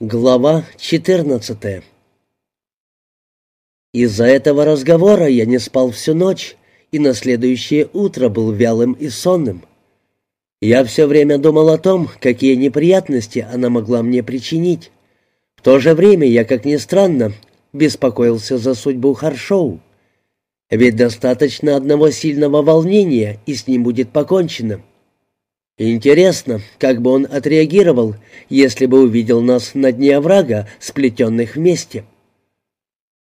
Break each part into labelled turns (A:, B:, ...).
A: Глава 14 Из-за этого разговора я не спал всю ночь, и на следующее утро был вялым и сонным. Я все время думал о том, какие неприятности она могла мне причинить. В то же время я, как ни странно, беспокоился за судьбу Харшоу. Ведь достаточно одного сильного волнения, и с ним будет покончено. Интересно, как бы он отреагировал, если бы увидел нас на дне оврага, сплетенных вместе.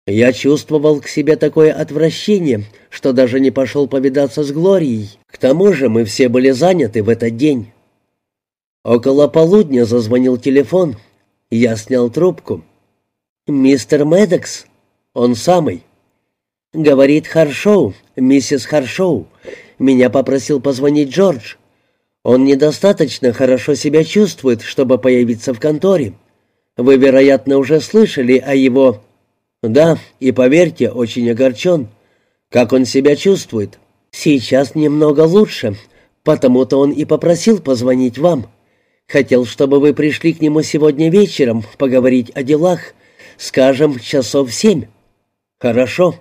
A: Я чувствовал к себе такое отвращение, что даже не пошел повидаться с Глорией. К тому же мы все были заняты в этот день. Около полудня зазвонил телефон. Я снял трубку. «Мистер Медекс?» «Он самый». «Говорит Харшоу, миссис Харшоу. Меня попросил позвонить Джордж. Он недостаточно хорошо себя чувствует, чтобы появиться в конторе. Вы, вероятно, уже слышали о его... Да, и поверьте, очень огорчен. Как он себя чувствует? Сейчас немного лучше, потому-то он и попросил позвонить вам. Хотел, чтобы вы пришли к нему сегодня вечером поговорить о делах, скажем, часов семь. Хорошо.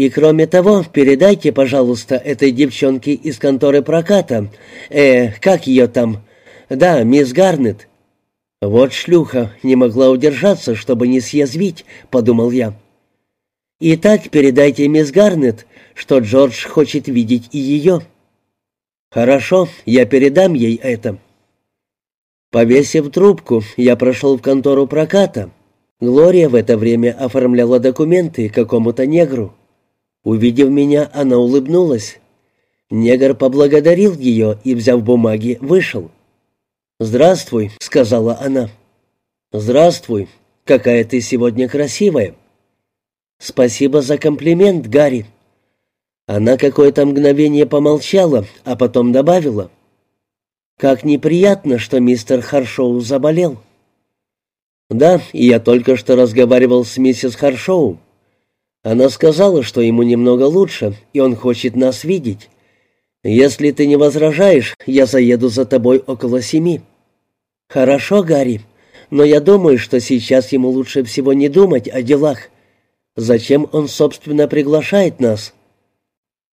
A: И кроме того, передайте, пожалуйста, этой девчонке из конторы проката, э, как ее там? Да, мисс Гарнет. Вот шлюха, не могла удержаться, чтобы не съязвить, подумал я. Итак, передайте мисс Гарнет, что Джордж хочет видеть и ее. Хорошо, я передам ей это. Повесив трубку, я прошел в контору проката. Глория в это время оформляла документы какому-то негру. Увидев меня, она улыбнулась. Негр поблагодарил ее и, взяв бумаги, вышел. «Здравствуй», — сказала она. «Здравствуй. Какая ты сегодня красивая». «Спасибо за комплимент, Гарри». Она какое-то мгновение помолчала, а потом добавила. «Как неприятно, что мистер Харшоу заболел». «Да, я только что разговаривал с миссис Харшоу. Она сказала, что ему немного лучше, и он хочет нас видеть. Если ты не возражаешь, я заеду за тобой около семи». «Хорошо, Гарри, но я думаю, что сейчас ему лучше всего не думать о делах. Зачем он, собственно, приглашает нас?»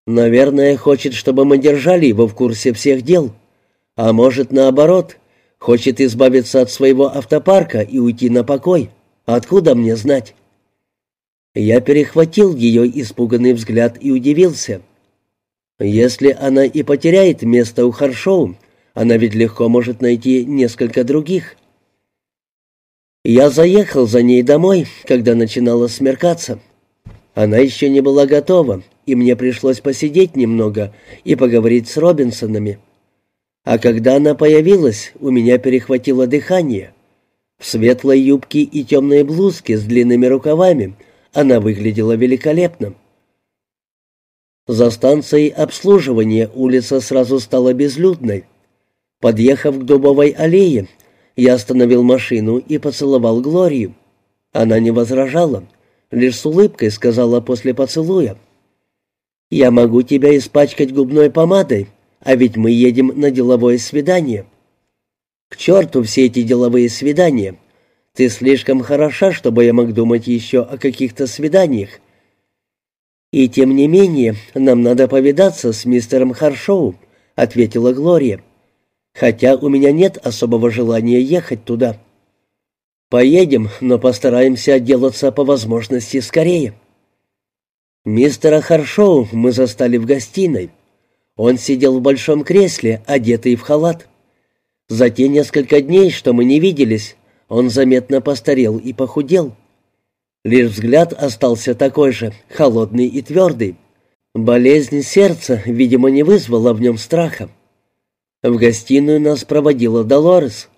A: «Наверное, хочет, чтобы мы держали его в курсе всех дел. А может, наоборот, хочет избавиться от своего автопарка и уйти на покой. Откуда мне знать?» Я перехватил ее испуганный взгляд и удивился. Если она и потеряет место у Харшоу, она ведь легко может найти несколько других. Я заехал за ней домой, когда начинало смеркаться. Она еще не была готова, и мне пришлось посидеть немного и поговорить с Робинсонами. А когда она появилась, у меня перехватило дыхание. В светлой юбке и темной блузке с длинными рукавами — она выглядела великолепно. За станцией обслуживания улица сразу стала безлюдной. Подъехав к дубовой аллее, я остановил машину и поцеловал Глорию. Она не возражала, лишь с улыбкой сказала после поцелуя. «Я могу тебя испачкать губной помадой, а ведь мы едем на деловое свидание». «К черту все эти деловые свидания!» Ты слишком хороша, чтобы я мог думать еще о каких-то свиданиях. И тем не менее, нам надо повидаться с мистером Харшоу, ответила Глория. Хотя у меня нет особого желания ехать туда. Поедем, но постараемся отделаться по возможности скорее. Мистера Харшоу мы застали в гостиной. Он сидел в большом кресле, одетый в халат. За те несколько дней, что мы не виделись, он заметно постарел и похудел. Лишь взгляд остался такой же, холодный и твердый. Болезнь сердца, видимо, не вызвала в нем страха. В гостиную нас проводила Долорес.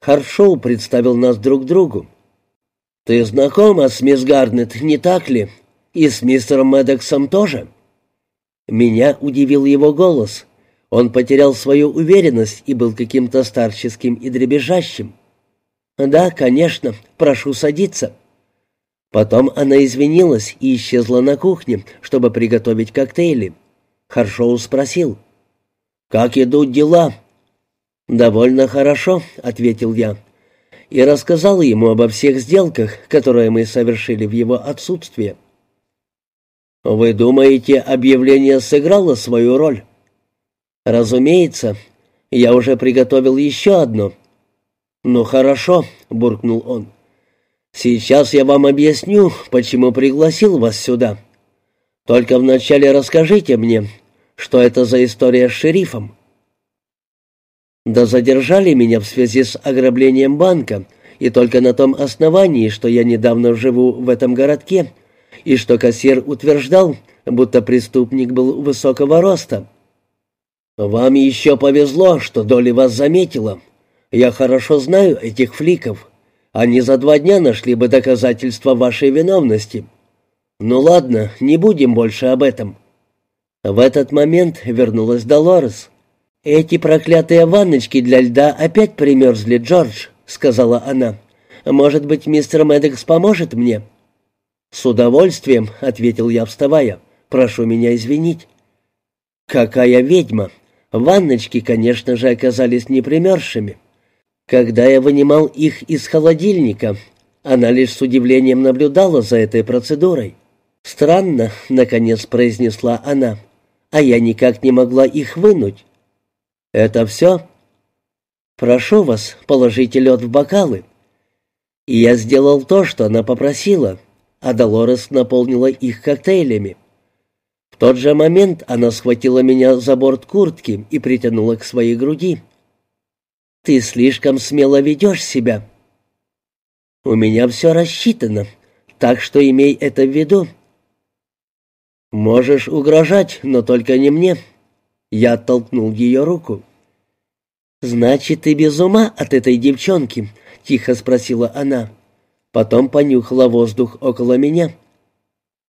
A: Харшоу представил нас друг другу. «Ты знакома с мисс Гарнет, не так ли? И с мистером Медексом тоже?» Меня удивил его голос. Он потерял свою уверенность и был каким-то старческим и дребезжащим. «Да, конечно. Прошу садиться». Потом она извинилась и исчезла на кухне, чтобы приготовить коктейли. Харшоу спросил. «Как идут дела?» «Довольно хорошо», — ответил я. и рассказал ему обо всех сделках, которые мы совершили в его отсутствие. «Вы думаете, объявление сыграло свою роль?» «Разумеется. Я уже приготовил еще одно». «Ну хорошо», — буркнул он. «Сейчас я вам объясню, почему пригласил вас сюда. Только вначале расскажите мне, что это за история с шерифом?» Да задержали меня в связи с ограблением банка, и только на том основании, что я недавно живу в этом городке, и что кассир утверждал, будто преступник был высокого роста. «Вам еще повезло, что Доли вас заметила. Я хорошо знаю этих фликов. Они за два дня нашли бы доказательства вашей виновности. Ну ладно, не будем больше об этом». В этот момент вернулась Долорес. «Эти проклятые ванночки для льда опять примерзли, Джордж», — сказала она. «Может быть, мистер Мэддокс поможет мне?» «С удовольствием», — ответил я, вставая. «Прошу меня извинить». «Какая ведьма! Ванночки, конечно же, оказались непримерзшими. Когда я вынимал их из холодильника, она лишь с удивлением наблюдала за этой процедурой. «Странно», — наконец произнесла она, — «а я никак не могла их вынуть». «Это все?» «Прошу вас, положите лед в бокалы». И я сделал то, что она попросила, а Долорес наполнила их коктейлями. В тот же момент она схватила меня за борт куртки и притянула к своей груди. «Ты слишком смело ведешь себя». «У меня все рассчитано, так что имей это в виду». «Можешь угрожать, но только не мне», я оттолкнул ее руку. «Значит, ты без ума от этой девчонки?» — тихо спросила она. Потом понюхала воздух около меня.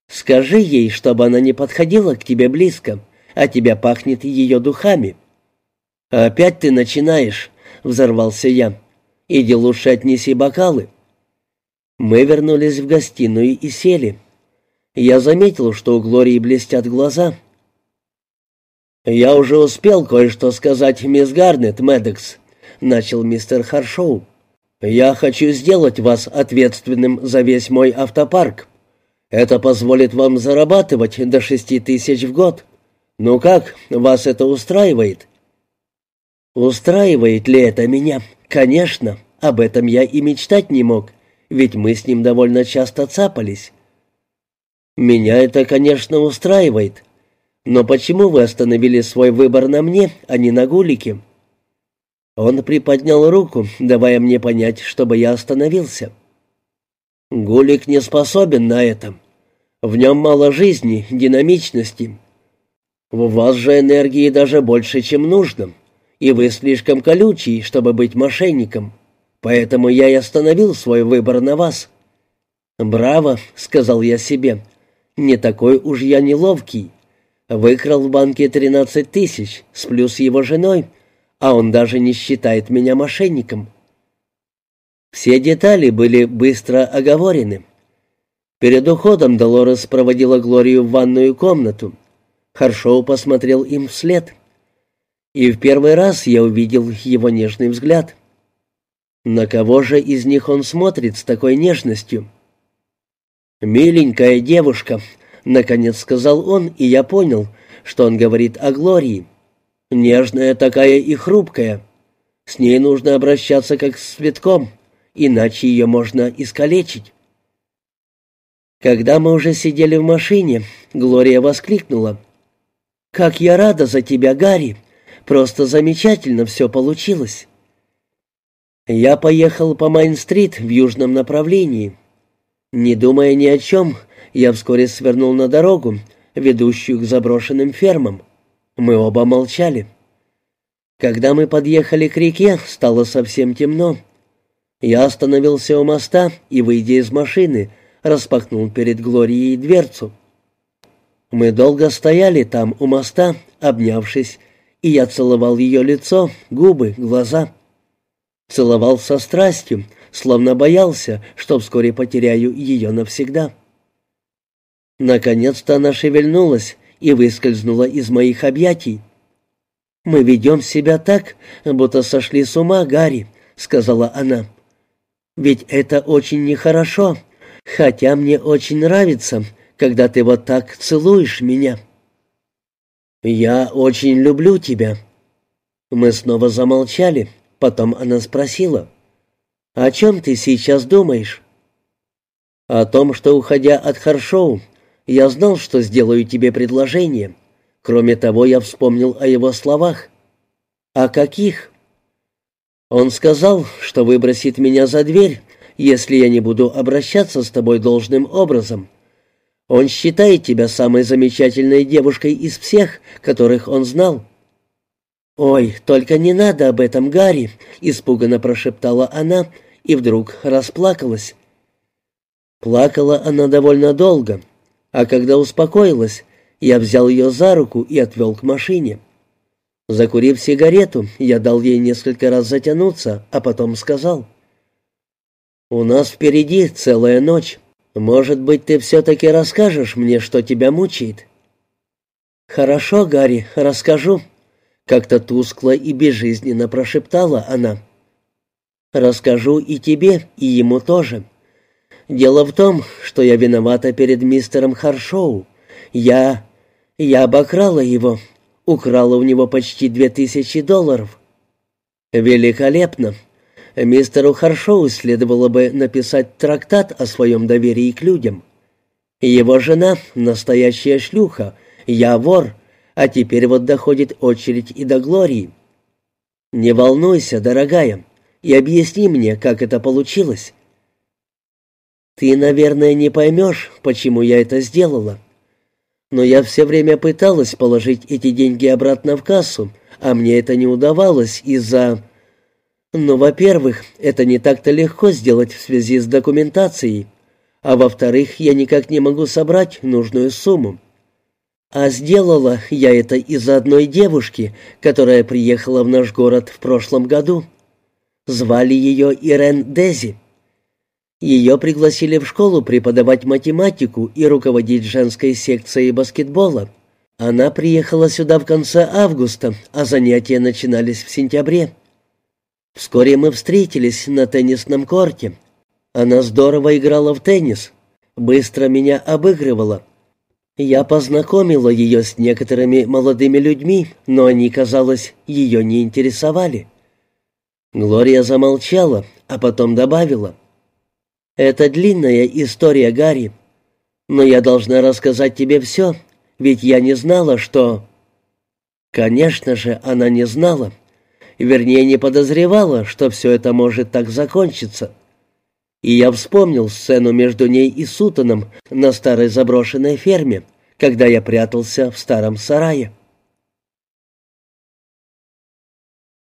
A: «Скажи ей, чтобы она не подходила к тебе близко, а тебя пахнет ее духами». «Опять ты начинаешь», — взорвался я. «Иди лучше отнеси бокалы». Мы вернулись в гостиную и сели. Я заметил, что у Глории блестят глаза — «Я уже успел кое-что сказать мисс Гарнет, Мэддокс», — начал мистер Харшоу. «Я хочу сделать вас ответственным за весь мой автопарк. Это позволит вам зарабатывать до шести тысяч в год. Ну как, вас это устраивает?» «Устраивает ли это меня? Конечно, об этом я и мечтать не мог, ведь мы с ним довольно часто цапались». «Меня это, конечно, устраивает», но почему вы остановили свой выбор на мне, а не на Гулике?» Он приподнял руку, давая мне понять, чтобы я остановился. «Гулик не способен на это. В нем мало жизни, динамичности. В вас же энергии даже больше, чем нужно, и вы слишком колючий, чтобы быть мошенником. Поэтому я и остановил свой выбор на вас». «Браво», — сказал я себе, — «не такой уж я неловкий». Выкрал в банке 13 тысяч, сплю с его женой, а он даже не считает меня мошенником. Все детали были быстро оговорены. Перед уходом Долорес проводила Глорию в ванную комнату. Харшоу посмотрел им вслед. И в первый раз я увидел его нежный взгляд. На кого же из них он смотрит с такой нежностью? «Миленькая девушка», Наконец сказал он, и я понял, что он говорит о Глории. Нежная такая и хрупкая. С ней нужно обращаться как с цветком, иначе ее можно искалечить. Когда мы уже сидели в машине, Глория воскликнула. «Как я рада за тебя, Гарри! Просто замечательно все получилось!» Я поехал по Майн-стрит в южном направлении. Не думая ни о чем, я вскоре свернул на дорогу, ведущую к заброшенным фермам. Мы оба молчали. Когда мы подъехали к реке, стало совсем темно. Я остановился у моста и, выйдя из машины, распахнул перед Глорией дверцу. Мы долго стояли там у моста, обнявшись, и я целовал ее лицо, губы, глаза. Целовал со страстью, словно боялся, что вскоре потеряю ее навсегда. Наконец-то она шевельнулась и выскользнула из моих объятий. «Мы ведем себя так, будто сошли с ума, Гарри», — сказала она. Ведь это очень нехорошо, хотя мне очень нравится, когда ты вот так целуешь меня». «Я очень люблю тебя». Мы снова замолчали, потом она спросила, «О чем ты сейчас думаешь?» «О том, что, уходя от Харшоу, я знал, что сделаю тебе предложение. Кроме того, я вспомнил о его словах. О каких? Он сказал, что выбросит меня за дверь, если я не буду обращаться с тобой должным образом. Он считает тебя самой замечательной девушкой из всех, которых он знал. «Ой, только не надо об этом, Гарри!» — испуганно прошептала она и вдруг расплакалась. Плакала она довольно долго, а когда успокоилась, я взял ее за руку и отвел к машине. Закурив сигарету, я дал ей несколько раз затянуться, а потом сказал. «У нас впереди целая ночь. Может быть, ты все-таки расскажешь мне, что тебя мучает?» «Хорошо, Гарри, расскажу», — как-то тускло и безжизненно прошептала она. «Расскажу и тебе, и ему тоже. Дело в том, что я виновата перед мистером Харшоу. Я... я обокрала его, украла у него почти две тысячи долларов. Великолепно. Мистеру Харшоу следовало бы написать трактат о своем доверии к людям. Его жена — настоящая шлюха, я вор, а теперь вот доходит очередь и до Глории. Не волнуйся, дорогая, и объясни мне, как это получилось. Ты, наверное, не поймешь, почему я это сделала. Но я все время пыталась положить эти деньги обратно в кассу, а мне это не удавалось из-за... Ну, во-первых, это не так-то легко сделать в связи с документацией, а во-вторых, я никак не могу собрать нужную сумму. А сделала я это из-за одной девушки, которая приехала в наш город в прошлом году. Звали ее Ирен Дези. Ее пригласили в школу преподавать математику и руководить женской секцией баскетбола. Она приехала сюда в конце августа, а занятия начинались в сентябре. Вскоре мы встретились на теннисном корте. Она здорово играла в теннис, быстро меня обыгрывала. Я познакомила ее с некоторыми молодыми людьми, но они, казалось, ее не интересовали. Глория замолчала, а потом добавила — это длинная история, Гарри. Но я должна рассказать тебе все, ведь я не знала, что...» Конечно же, она не знала. Вернее, не подозревала, что все это может так закончиться. И я вспомнил сцену между ней и Сутаном на старой заброшенной ферме, когда я прятался в старом сарае.